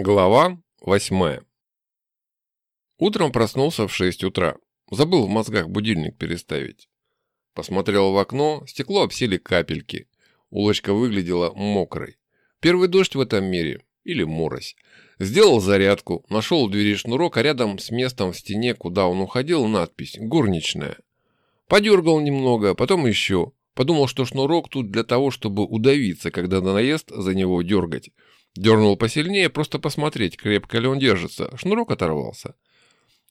Глава восьмая. Утром проснулся в шесть утра. Забыл в мозгах будильник переставить. Посмотрел в окно, стекло обсели капельки. Улочка выглядела мокрой. Первый дождь в этом мире. Или морось. Сделал зарядку, нашел у двери шнурок, а рядом с местом в стене, куда он уходил, надпись «Горничная». Подергал немного, потом еще. Подумал, что шнурок тут для того, чтобы удавиться, когда на наезд за него дергать. Дернул посильнее, просто посмотреть, крепко ли он держится. Шнурок оторвался.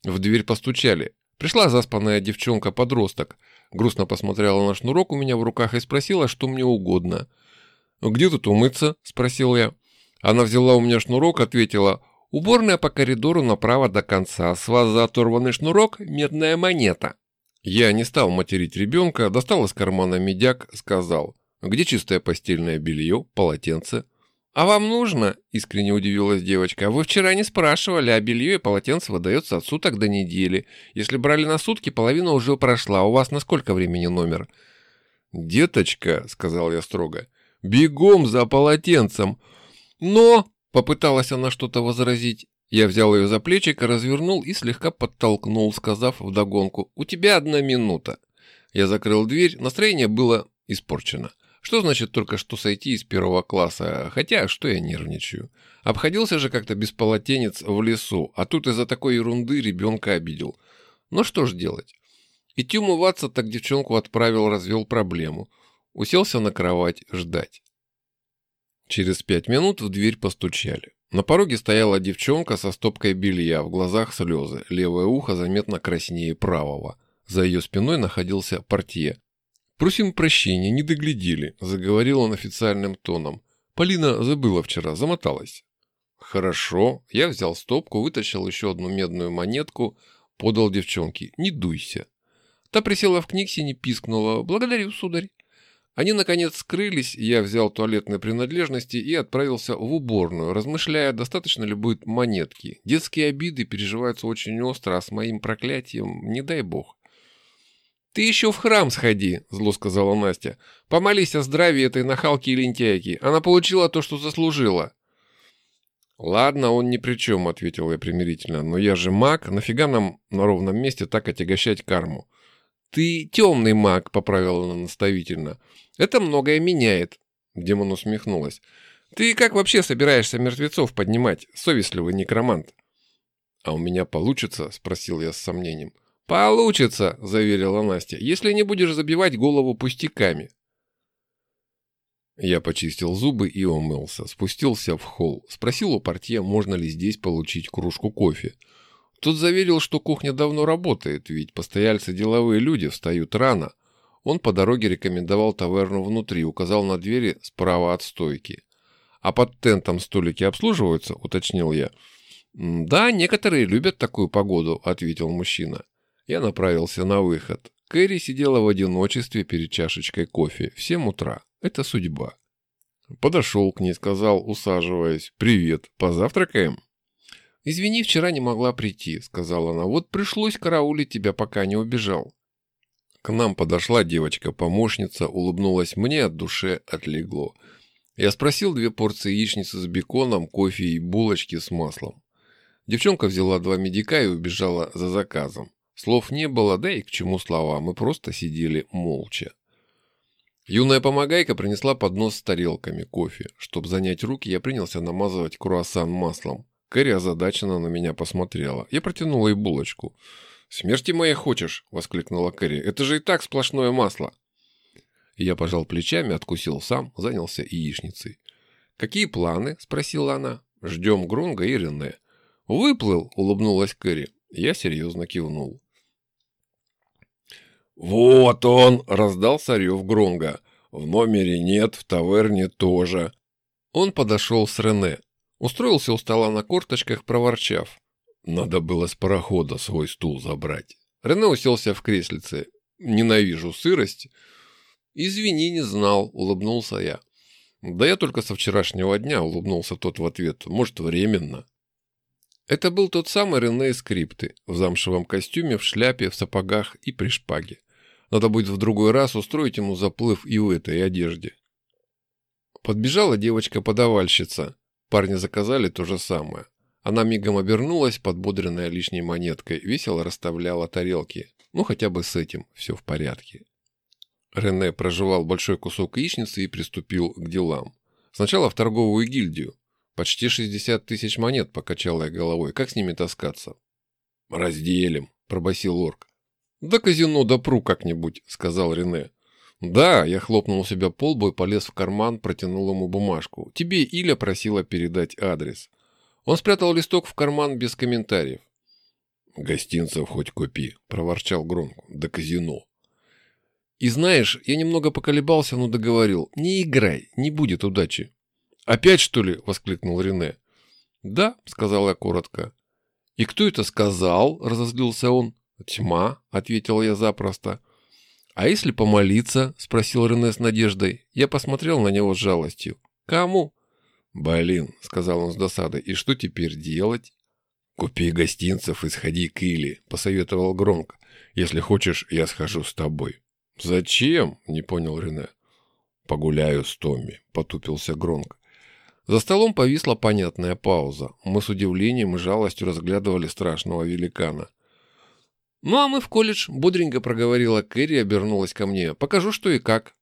В дверь постучали. Пришла заспанная девчонка-подросток. Грустно посмотрела на шнурок у меня в руках и спросила, что мне угодно. «Где тут умыться?» – спросил я. Она взяла у меня шнурок, ответила, «Уборная по коридору направо до конца. С вас за оторванный шнурок медная монета». Я не стал материть ребенка, достал из кармана медяк, сказал, «Где чистое постельное белье, полотенце?» «А вам нужно?» – искренне удивилась девочка. «Вы вчера не спрашивали, а белье и полотенце выдается от суток до недели. Если брали на сутки, половина уже прошла. У вас на сколько времени номер?» «Деточка», – сказал я строго, – «бегом за полотенцем». «Но!» – попыталась она что-то возразить. Я взял ее за плечико, развернул и слегка подтолкнул, сказав вдогонку «У тебя одна минута». Я закрыл дверь, настроение было испорчено. Что значит только что сойти из первого класса? Хотя, что я нервничаю? Обходился же как-то без полотенец в лесу, а тут из-за такой ерунды ребенка обидел. Ну что ж делать? Идти умываться, так девчонку отправил, развел проблему. Уселся на кровать ждать. Через пять минут в дверь постучали. На пороге стояла девчонка со стопкой белья, в глазах слезы, левое ухо заметно краснее правого. За ее спиной находился портье. «Просим прощения, не доглядели», – заговорил он официальным тоном. «Полина забыла вчера, замоталась». «Хорошо». Я взял стопку, вытащил еще одну медную монетку, подал девчонке. «Не дуйся». Та присела в книгсе, не пискнула. «Благодарю, сударь». Они, наконец, скрылись, я взял туалетные принадлежности и отправился в уборную, размышляя, достаточно ли будет монетки. Детские обиды переживаются очень остро, а с моим проклятием не дай бог. «Ты еще в храм сходи», – зло сказала Настя. «Помолись о здравии этой нахалки и лентяйки. Она получила то, что заслужила». «Ладно, он ни при чем», – ответил я примирительно. «Но я же маг, нафига нам на ровном месте так отягощать карму?» «Ты темный маг», – поправила она наставительно. «Это многое меняет», – демон усмехнулась. «Ты как вообще собираешься мертвецов поднимать, совестливый некромант?» «А у меня получится?» – спросил я с сомнением. – «Получится», – заверила Настя, – «если не будешь забивать голову пустяками». Я почистил зубы и умылся, спустился в холл, спросил у портье, можно ли здесь получить кружку кофе. Тот заверил, что кухня давно работает, ведь постояльцы деловые люди, встают рано. Он по дороге рекомендовал таверну внутри, указал на двери справа от стойки. «А под тентом столики обслуживаются?» – уточнил я. «Да, некоторые любят такую погоду», – ответил мужчина. Я направился на выход. Кэрри сидела в одиночестве перед чашечкой кофе в 7 утра. Это судьба. Подошел к ней, сказал, усаживаясь, «Привет, позавтракаем?» «Извини, вчера не могла прийти», — сказала она. «Вот пришлось караулить тебя, пока не убежал». К нам подошла девочка-помощница, улыбнулась мне, от души отлегло. Я спросил две порции яичницы с беконом, кофе и булочки с маслом. Девчонка взяла два медика и убежала за заказом. Слов не было, да и к чему слова, мы просто сидели молча. Юная помогайка принесла поднос с тарелками кофе. Чтобы занять руки, я принялся намазывать круассан маслом. Кэрри озадаченно на меня посмотрела. Я протянул ей булочку. «Смерти моей хочешь?» – воскликнула Кэрри. «Это же и так сплошное масло!» Я пожал плечами, откусил сам, занялся яичницей. «Какие планы?» – спросила она. «Ждем Гронга и Рене». «Выплыл!» – улыбнулась Кэрри. Я серьезно кивнул. «Вот он!» – раздался рев Гронга. «В номере нет, в таверне тоже». Он подошел с Рене. Устроился у стола на корточках, проворчав. Надо было с парохода свой стул забрать. Рене уселся в креслице. «Ненавижу сырость». «Извини, не знал», – улыбнулся я. «Да я только со вчерашнего дня», – улыбнулся тот в ответ. «Может, временно». Это был тот самый Рене из скрипты, в замшевом костюме, в шляпе, в сапогах и при шпаге. Надо будет в другой раз устроить ему заплыв и в этой одежде. Подбежала девочка-подавальщица. Парни заказали то же самое. Она мигом обернулась, подбодренная лишней монеткой, весело расставляла тарелки. Ну, хотя бы с этим все в порядке. Рене прожевал большой кусок яичницы и приступил к делам. Сначала в торговую гильдию. Почти 60 тысяч монет, покачал я головой. Как с ними таскаться? Разделим, пробасил орк. Да казино допру как-нибудь, сказал Рене. Да, я хлопнул себя по лбу и полез в карман, протянул ему бумажку. Тебе Иля просила передать адрес. Он спрятал листок в карман без комментариев. «Гостинцев хоть купи», — проворчал громко. «До казино». И знаешь, я немного поколебался, но договорил. Не играй, не будет удачи. Опять что ли? Воскликнул Рене. Да, сказал я коротко. И кто это сказал? Разозлился он. Тьма, ответил я запросто. А если помолиться? Спросил Рене с надеждой. Я посмотрел на него с жалостью. Кому? Блин, сказал он с досадой. И что теперь делать? Купи гостинцев и сходи к Иле, посоветовал громко. Если хочешь, я схожу с тобой. «Зачем?» – не понял Рене. «Погуляю с Томми», – потупился Гронк. За столом повисла понятная пауза. Мы с удивлением и жалостью разглядывали страшного великана. «Ну, а мы в колледж», – бодренько проговорила Кэрри и обернулась ко мне. «Покажу, что и как».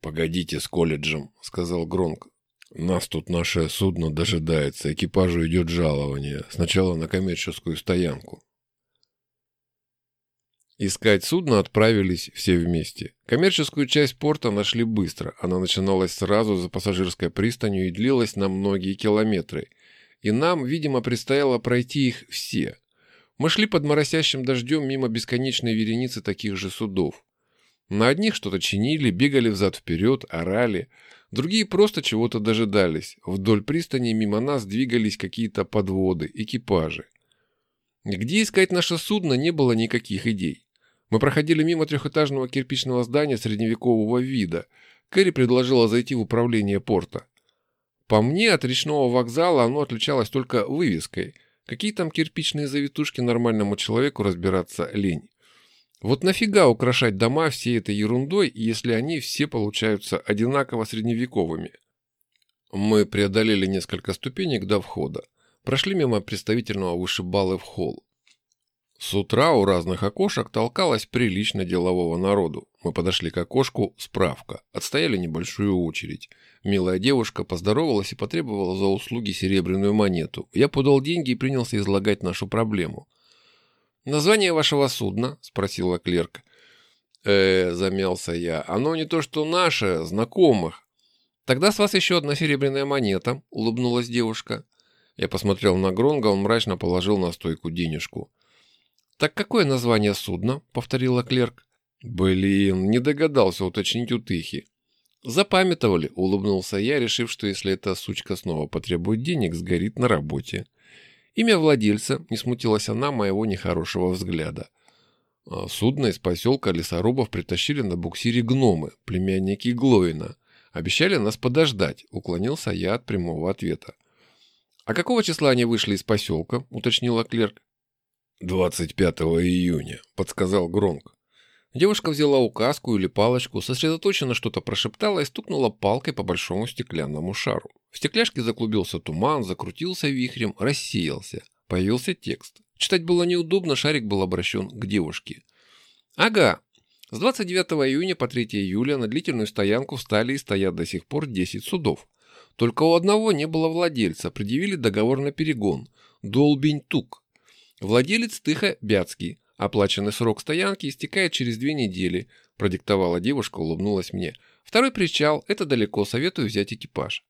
«Погодите с колледжем», – сказал Гронк. «Нас тут наше судно дожидается, экипажу идет жалование. Сначала на коммерческую стоянку». Искать судно отправились все вместе. Коммерческую часть порта нашли быстро. Она начиналась сразу за пассажирской пристанью и длилась на многие километры. И нам, видимо, предстояло пройти их все. Мы шли под моросящим дождем мимо бесконечной вереницы таких же судов. На одних что-то чинили, бегали взад-вперед, орали. Другие просто чего-то дожидались. Вдоль пристани мимо нас двигались какие-то подводы, экипажи. Где искать наше судно, не было никаких идей. Мы проходили мимо трехэтажного кирпичного здания средневекового вида. Кэрри предложила зайти в управление порта. По мне, от речного вокзала оно отличалось только вывеской. Какие там кирпичные завитушки нормальному человеку разбираться лень. Вот нафига украшать дома всей этой ерундой, если они все получаются одинаково средневековыми? Мы преодолели несколько ступенек до входа. Прошли мимо представительного вышибалы в холл. С утра у разных окошек толкалось прилично делового народу. Мы подошли к окошку, справка. Отстояли небольшую очередь. Милая девушка поздоровалась и потребовала за услуги серебряную монету. Я подал деньги и принялся излагать нашу проблему. «Название вашего судна?» – спросила клерк. э замялся я. «Оно не то что наше, знакомых». «Тогда с вас еще одна серебряная монета», – улыбнулась девушка. Я посмотрел на Гронга, он мрачно положил на стойку денежку. «Так какое название судна?» — повторила клерк. «Блин, не догадался уточнить у Тыхи». «Запамятовали», — улыбнулся я, решив, что если эта сучка снова потребует денег, сгорит на работе. Имя владельца, не смутилась она моего нехорошего взгляда. А судно из поселка лесорубов притащили на буксире гномы, племянники Глоина. Обещали нас подождать, уклонился я от прямого ответа. «А какого числа они вышли из поселка?» — уточнила клерк. «25 июня», — подсказал Гронк. Девушка взяла указку или палочку, сосредоточенно что-то прошептала и стукнула палкой по большому стеклянному шару. В стекляшке заклубился туман, закрутился вихрем, рассеялся. Появился текст. Читать было неудобно, шарик был обращен к девушке. «Ага. С 29 июня по 3 июля на длительную стоянку встали и стоят до сих пор 10 судов. Только у одного не было владельца, предъявили договор на перегон. Долбень-тук. Владелец Тыха Бяцкий. Оплаченный срок стоянки истекает через две недели, продиктовала девушка, улыбнулась мне. Второй причал, это далеко, советую взять экипаж.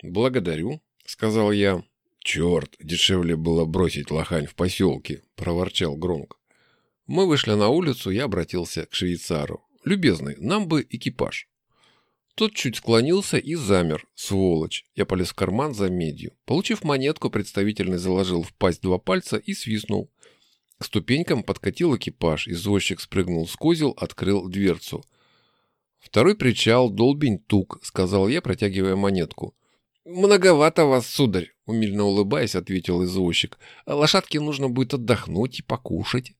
Благодарю, сказал я. Черт, дешевле было бросить лохань в поселке, проворчал Громко. Мы вышли на улицу, я обратился к швейцару. Любезный, нам бы экипаж. Тот чуть склонился и замер, сволочь. Я полез в карман за медью. Получив монетку, представительный заложил в пасть два пальца и свистнул. К ступенькам подкатил экипаж, извозчик спрыгнул с козел, открыл дверцу. «Второй причал, долбень тук», — сказал я, протягивая монетку. «Многовато вас, сударь», — умильно улыбаясь, ответил извозчик. «Лошадке нужно будет отдохнуть и покушать».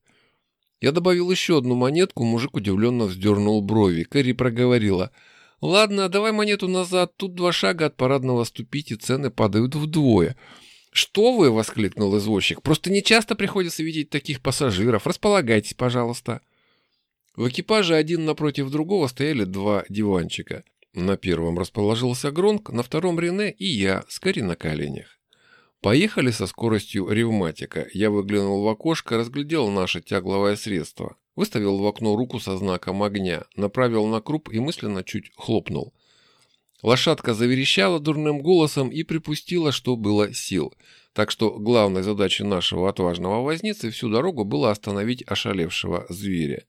Я добавил еще одну монетку, мужик удивленно вздернул брови. Кэрри проговорила — Ладно, давай монету назад, тут два шага от парадного ступить, и цены падают вдвое. «Что вы?» — воскликнул извозчик. «Просто не часто приходится видеть таких пассажиров. Располагайтесь, пожалуйста». В экипаже один напротив другого стояли два диванчика. На первом расположился Гронк, на втором Рене и я, с Кари на коленях. Поехали со скоростью ревматика. Я выглянул в окошко, разглядел наше тягловое средство. Выставил в окно руку со знаком огня, направил на круп и мысленно чуть хлопнул. Лошадка заверещала дурным голосом и припустила, что было сил. Так что главной задачей нашего отважного возницы всю дорогу было остановить ошалевшего зверя.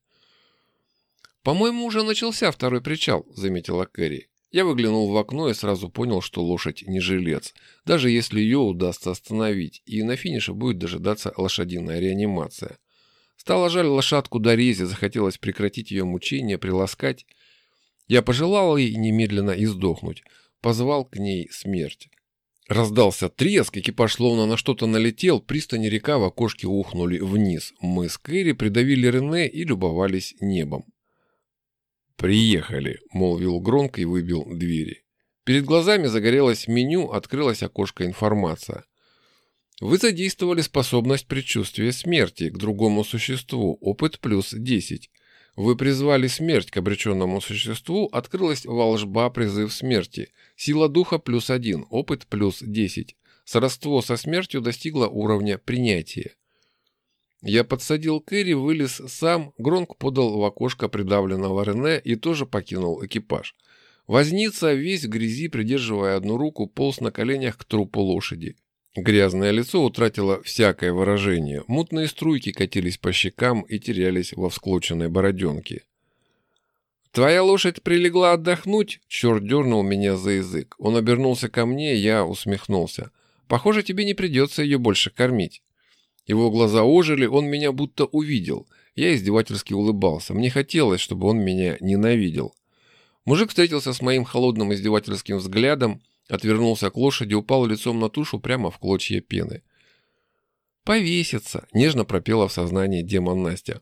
«По-моему, уже начался второй причал», — заметила Кэрри. Я выглянул в окно и сразу понял, что лошадь не жилец, даже если ее удастся остановить, и на финише будет дожидаться лошадиная реанимация. Стало жаль лошадку до рези, захотелось прекратить ее мучения, приласкать. Я пожелал ей немедленно издохнуть, позвал к ней смерть. Раздался треск, экипаж словно на что-то налетел, пристани река в окошке ухнули вниз. Мы с Кэрри придавили Рене и любовались небом. «Приехали», — молвил громко и выбил двери. Перед глазами загорелось меню, открылось окошко информация. Вы задействовали способность предчувствия смерти к другому существу, опыт плюс 10. Вы призвали смерть к обреченному существу, открылась волжба призыв смерти. Сила духа плюс 1, опыт плюс 10. Сродство со смертью достигло уровня принятия. Я подсадил Кэрри, вылез сам, Гронк подал в окошко придавленного Рене и тоже покинул экипаж. Возница, весь в грязи, придерживая одну руку, полз на коленях к трупу лошади. Грязное лицо утратило всякое выражение, мутные струйки катились по щекам и терялись во всклоченной бороденке. «Твоя лошадь прилегла отдохнуть?» Черт дернул меня за язык. Он обернулся ко мне, я усмехнулся. «Похоже, тебе не придется ее больше кормить». Его глаза ожили, он меня будто увидел. Я издевательски улыбался. Мне хотелось, чтобы он меня ненавидел. Мужик встретился с моим холодным издевательским взглядом, отвернулся к лошади, упал лицом на тушу прямо в клочья пены. «Повесится!» — нежно пропела в сознании демон Настя.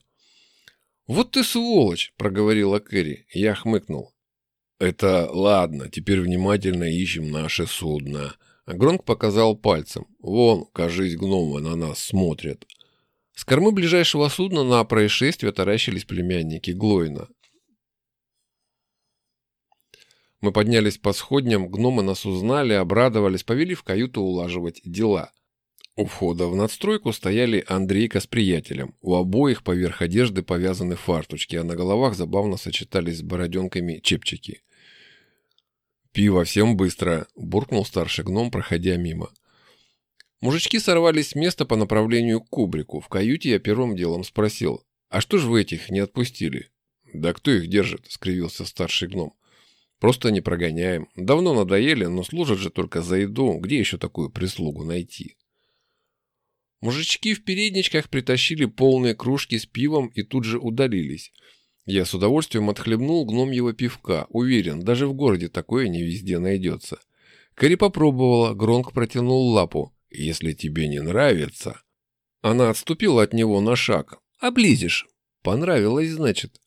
«Вот ты сволочь!» — проговорила Кэрри. Я хмыкнул. «Это ладно, теперь внимательно ищем наше судно», Гронк показал пальцем. «Вон, кажись, гномы на нас смотрят». С кормы ближайшего судна на происшествие таращились племянники Глоина. Мы поднялись по сходням, гномы нас узнали, обрадовались, повели в каюту улаживать дела. У входа в надстройку стояли Андрейка с приятелем. У обоих поверх одежды повязаны фарточки, а на головах забавно сочетались с бороденками чепчики. «Пиво всем быстро!» – буркнул старший гном, проходя мимо. Мужички сорвались с места по направлению к кубрику. В каюте я первым делом спросил, «А что же вы этих не отпустили?» «Да кто их держит?» – скривился старший гном. «Просто не прогоняем. Давно надоели, но служат же только за еду. Где еще такую прислугу найти?» Мужички в передничках притащили полные кружки с пивом и тут же удалились – я с удовольствием отхлебнул гномьего пивка. Уверен, даже в городе такое не везде найдется. Кэрри попробовала, Гронк протянул лапу. «Если тебе не нравится...» Она отступила от него на шаг. «Облизишь». «Понравилось, значит».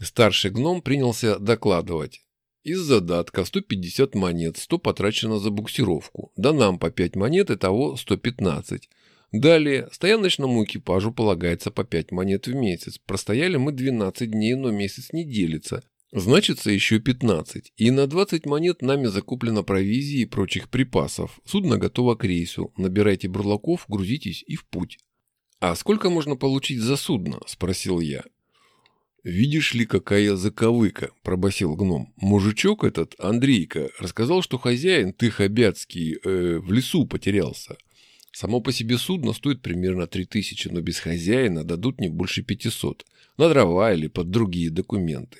Старший гном принялся докладывать. Из задатка 150 монет, 100 потрачено за буксировку. Да нам по 5 монет, и того 115. Далее, стояночному экипажу полагается по 5 монет в месяц. Простояли мы 12 дней, но месяц не делится. Значится еще 15. И на 20 монет нами закуплено провизии и прочих припасов. Судно готово к рейсу. Набирайте бурлаков, грузитесь и в путь. «А сколько можно получить за судно?» – спросил я. «Видишь ли, какая заковыка?» – пробасил гном. «Мужичок этот, Андрейка, рассказал, что хозяин, ты хобяцкий, э, в лесу потерялся. Само по себе судно стоит примерно 3000, но без хозяина дадут не больше 500. На дрова или под другие документы.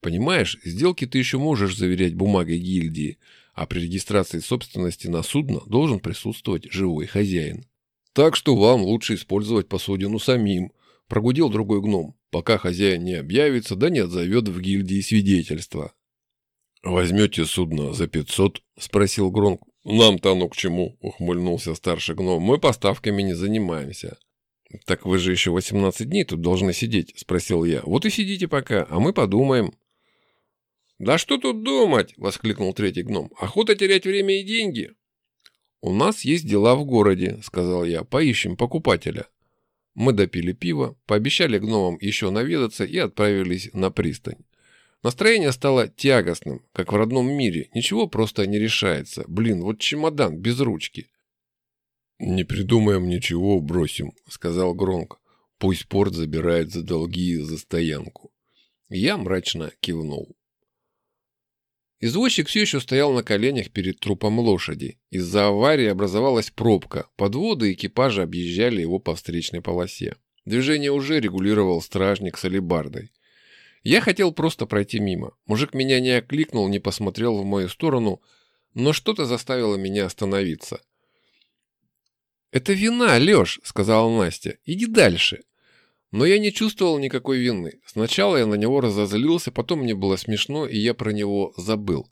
Понимаешь, сделки ты еще можешь заверять бумагой гильдии, а при регистрации собственности на судно должен присутствовать живой хозяин. Так что вам лучше использовать посудину самим, прогудел другой гном, пока хозяин не объявится, да не отзовет в гильдии свидетельства. «Возьмете судно за 500?» – спросил Гронк. «Нам-то оно к чему?» — ухмыльнулся старший гном. «Мы поставками не занимаемся». «Так вы же еще 18 дней тут должны сидеть», — спросил я. «Вот и сидите пока, а мы подумаем». «Да что тут думать?» – воскликнул третий гном. «Охота терять время и деньги». «У нас есть дела в городе», – сказал я. «Поищем покупателя». Мы допили пиво, пообещали гномам еще наведаться и отправились на пристань. Настроение стало тягостным, как в родном мире. Ничего просто не решается. Блин, вот чемодан без ручки. «Не придумаем ничего, бросим», — сказал Гронк. «Пусть порт забирает за долги за стоянку». Я мрачно кивнул. Извозчик все еще стоял на коленях перед трупом лошади. Из-за аварии образовалась пробка. Подводы экипажа объезжали его по встречной полосе. Движение уже регулировал стражник с алебардой. Я хотел просто пройти мимо. Мужик меня не окликнул, не посмотрел в мою сторону, но что-то заставило меня остановиться. «Это вина, Леш», — сказала Настя. «Иди дальше». Но я не чувствовал никакой вины. Сначала я на него разозлился, потом мне было смешно, и я про него забыл.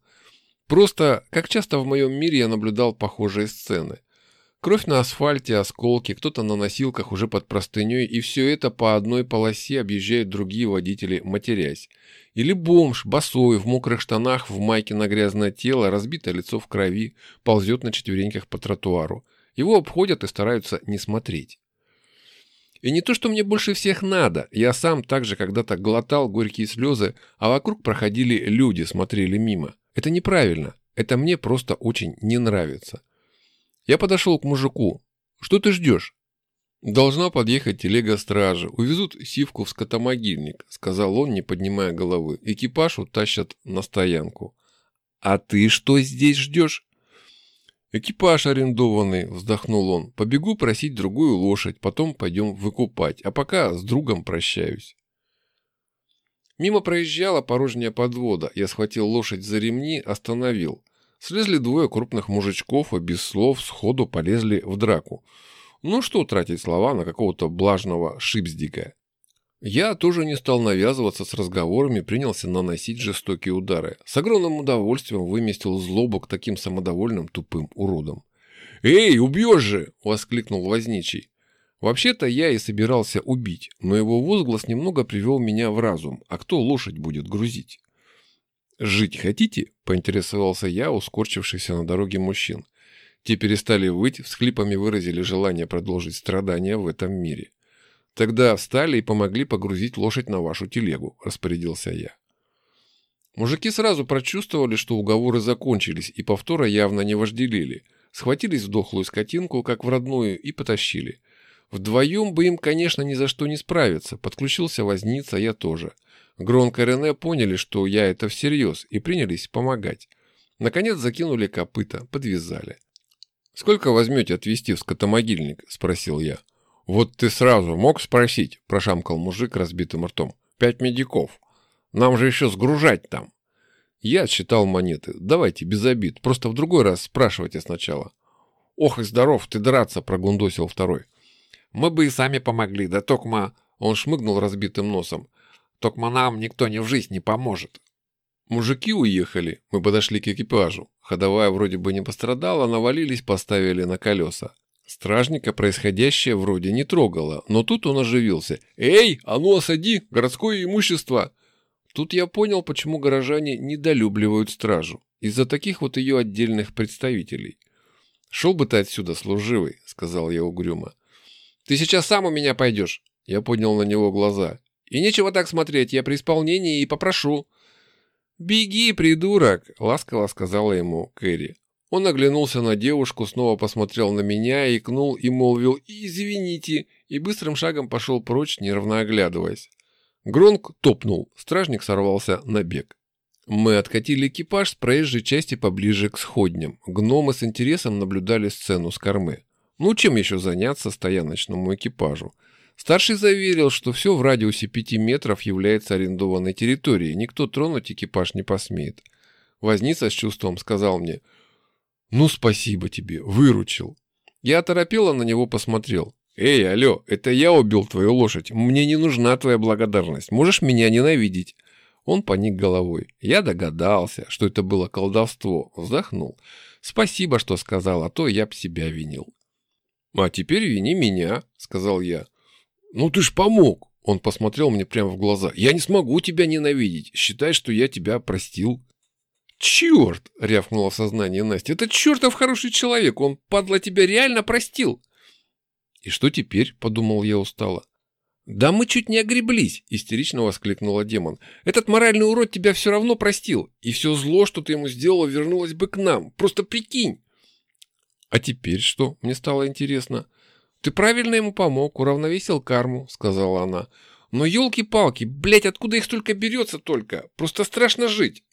Просто, как часто в моем мире я наблюдал похожие сцены. Кровь на асфальте, осколки, кто-то на носилках уже под простыней, и все это по одной полосе объезжают другие водители, матерясь. Или бомж, босой, в мокрых штанах, в майке на грязное тело, разбитое лицо в крови, ползет на четвереньках по тротуару. Его обходят и стараются не смотреть. И не то, что мне больше всех надо. Я сам также когда-то глотал горькие слезы, а вокруг проходили люди, смотрели мимо. Это неправильно. Это мне просто очень не нравится. Я подошел к мужику. Что ты ждешь? Должна подъехать телега стражи. Увезут сивку в скотомогильник, сказал он, не поднимая головы. Экипаж утащат на стоянку. А ты что здесь ждешь? «Экипаж арендованный», — вздохнул он. «Побегу просить другую лошадь, потом пойдем выкупать, а пока с другом прощаюсь». Мимо проезжала порожняя подвода. Я схватил лошадь за ремни, остановил. Слезли двое крупных мужичков и без слов сходу полезли в драку. Ну что тратить слова на какого-то блажного шипздика? Я тоже не стал навязываться с разговорами, принялся наносить жестокие удары. С огромным удовольствием выместил злобу к таким самодовольным тупым уродам. «Эй, убьешь же!» – воскликнул возничий. Вообще-то я и собирался убить, но его возглас немного привел меня в разум. А кто лошадь будет грузить? «Жить хотите?» – поинтересовался я, ускорчившийся на дороге мужчин. Те перестали выть, всхлипами выразили желание продолжить страдания в этом мире. Тогда встали и помогли погрузить лошадь на вашу телегу, распорядился я. Мужики сразу прочувствовали, что уговоры закончились, и повтора явно не вожделили. Схватились в дохлую скотинку, как в родную, и потащили. Вдвоем бы им, конечно, ни за что не справиться. Подключился возница, я тоже. Гронко и Рене поняли, что я это всерьез, и принялись помогать. Наконец закинули копыта, подвязали. «Сколько возьмете отвезти в скотомогильник?» – спросил я. «Вот ты сразу мог спросить?» – прошамкал мужик разбитым ртом. «Пять медиков. Нам же еще сгружать там». Я отсчитал монеты. «Давайте, без обид. Просто в другой раз спрашивайте сначала». «Ох и здоров, ты драться!» – прогундосил второй. «Мы бы и сами помогли, да токма...» Он шмыгнул разбитым носом. «Токма нам никто ни в жизнь не поможет». Мужики уехали. Мы подошли к экипажу. Ходовая вроде бы не пострадала, навалились, поставили на колеса. Стражника происходящее вроде не трогало, но тут он оживился. «Эй, а ну осади! Городское имущество!» Тут я понял, почему горожане недолюбливают стражу. Из-за таких вот ее отдельных представителей. «Шел бы ты отсюда, служивый», — сказал я угрюмо. «Ты сейчас сам у меня пойдешь?» Я поднял на него глаза. «И нечего так смотреть, я при исполнении и попрошу». «Беги, придурок!» — ласково сказала ему Кэрри. Он оглянулся на девушку, снова посмотрел на меня, икнул и молвил «Извините!» и быстрым шагом пошел прочь, нервно оглядываясь. Гронк топнул, стражник сорвался на бег. Мы откатили экипаж с проезжей части поближе к сходням. Гномы с интересом наблюдали сцену с кормы. Ну, чем еще заняться стояночному экипажу? Старший заверил, что все в радиусе пяти метров является арендованной территорией, никто тронуть экипаж не посмеет. Возница с чувством сказал мне – «Ну, спасибо тебе, выручил». Я оторопело на него посмотрел. «Эй, алло, это я убил твою лошадь. Мне не нужна твоя благодарность. Можешь меня ненавидеть». Он поник головой. Я догадался, что это было колдовство. Вздохнул. «Спасибо, что сказал, а то я б себя винил». «А теперь вини меня», — сказал я. «Ну ты ж помог!» Он посмотрел мне прямо в глаза. «Я не смогу тебя ненавидеть. Считай, что я тебя простил». «Черт!» — рявкнула в сознание Настя. «Это чертов хороший человек. Он, падла, тебя реально простил». «И что теперь?» — подумал я устало. «Да мы чуть не огреблись!» – истерично воскликнула демон. «Этот моральный урод тебя все равно простил, и все зло, что ты ему сделала, вернулось бы к нам. Просто прикинь!» «А теперь что?» – мне стало интересно. «Ты правильно ему помог, уравновесил карму», – сказала она. «Но елки-палки, блядь, откуда их столько берется только? Просто страшно жить!»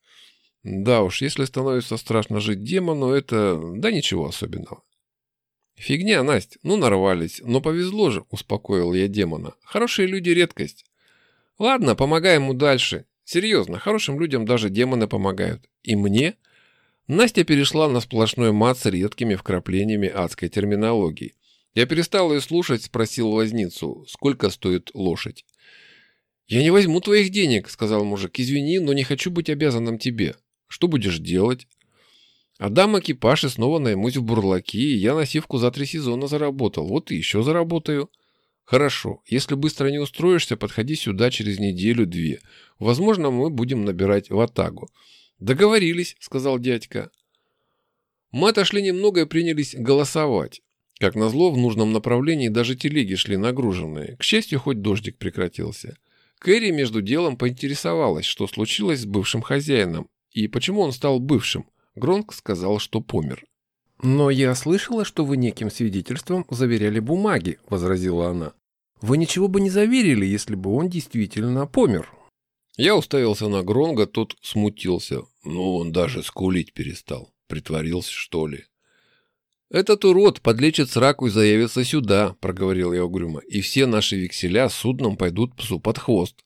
Да уж, если становится страшно жить демону, это... да ничего особенного. «Фигня, Настя, ну нарвались, но повезло же», – успокоил я демона. «Хорошие люди – редкость». «Ладно, помогаем ему дальше. Серьезно, хорошим людям даже демоны помогают. И мне?» Настя перешла на сплошной мат с редкими вкраплениями адской терминологии. Я перестал ее слушать, спросил возницу, сколько стоит лошадь. «Я не возьму твоих денег», – сказал мужик. «Извини, но не хочу быть обязанным тебе. Что будешь делать?» Отдам экипаж и снова наймусь в бурлаки, я на сивку за три сезона заработал. Вот и еще заработаю. Хорошо, если быстро не устроишься, подходи сюда через неделю-две. Возможно, мы будем набирать в Атагу. Договорились, сказал дядька. Мы отошли немного и принялись голосовать. Как назло, в нужном направлении даже телеги шли нагруженные. К счастью, хоть дождик прекратился. Кэрри между делом поинтересовалась, что случилось с бывшим хозяином и почему он стал бывшим. Гронк сказал, что помер. «Но я слышала, что вы неким свидетельством заверяли бумаги», — возразила она. «Вы ничего бы не заверили, если бы он действительно помер». Я уставился на Гронга, тот смутился. Ну, он даже скулить перестал. Притворился, что ли. «Этот урод подлечит сраку и заявится сюда», — проговорил я угрюмо, «и все наши векселя судном пойдут псу под хвост».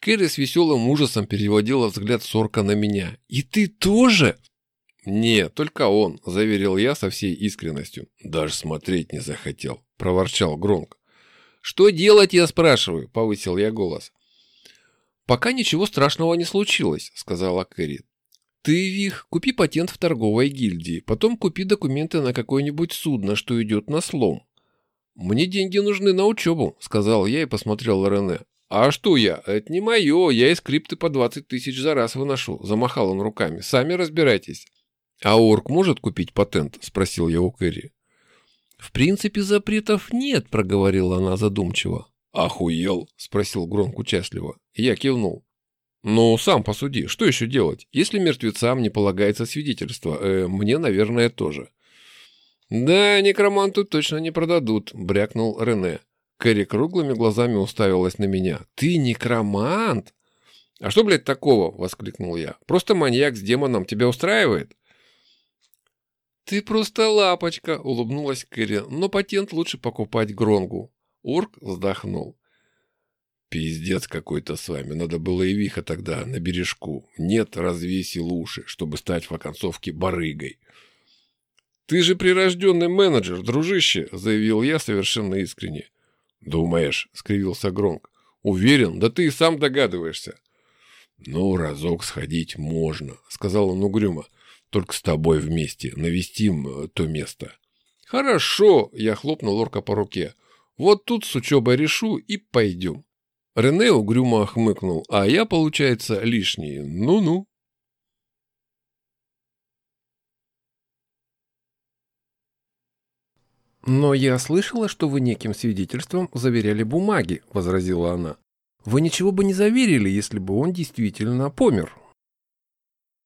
Кэрри с веселым ужасом переводила взгляд Сорка на меня. «И ты тоже?» «Нет, только он», – заверил я со всей искренностью. «Даже смотреть не захотел», – проворчал громко. «Что делать, я спрашиваю?» – повысил я голос. «Пока ничего страшного не случилось», – сказала Кэрри. «Ты, Вих, купи патент в торговой гильдии, потом купи документы на какое-нибудь судно, что идет на слом». «Мне деньги нужны на учебу», – сказал я и посмотрел Рене. «А что я? Это не мое, я и скрипты по 20 тысяч за раз выношу», – замахал он руками. «Сами разбирайтесь». «А орк может купить патент?» – спросил я у Кэрри. «В принципе, запретов нет», – проговорила она задумчиво. «Охуел?» – спросил Гронк участливо. Я кивнул. «Ну, сам посуди, что еще делать? Если мертвецам не полагается свидетельство, э, мне, наверное, тоже». «Да, некроманту точно не продадут», – брякнул Рене. Кэрри круглыми глазами уставилась на меня. «Ты некромант?» «А что, блядь, такого?» – воскликнул я. «Просто маньяк с демоном тебя устраивает?» «Ты просто лапочка!» — улыбнулась Кэрри. «Но патент лучше покупать Гронгу». Урк вздохнул. «Пиздец какой-то с вами. Надо было и Виха тогда на бережку. Нет, развесил уши, чтобы стать в оконцовке барыгой». «Ты же прирожденный менеджер, дружище!» — заявил я совершенно искренне. «Думаешь?» — скривился Гронк. «Уверен? Да ты и сам догадываешься». «Ну, разок сходить можно», — сказал он угрюмо. Только с тобой вместе навестим э, то место. Хорошо, я хлопнул орка по руке. Вот тут с учебой решу и пойдем. Рене угрюмо хмыкнул, а я, получается, лишний. Ну-ну. «Но я слышала, что вы неким свидетельством заверяли бумаги», — возразила она. «Вы ничего бы не заверили, если бы он действительно помер».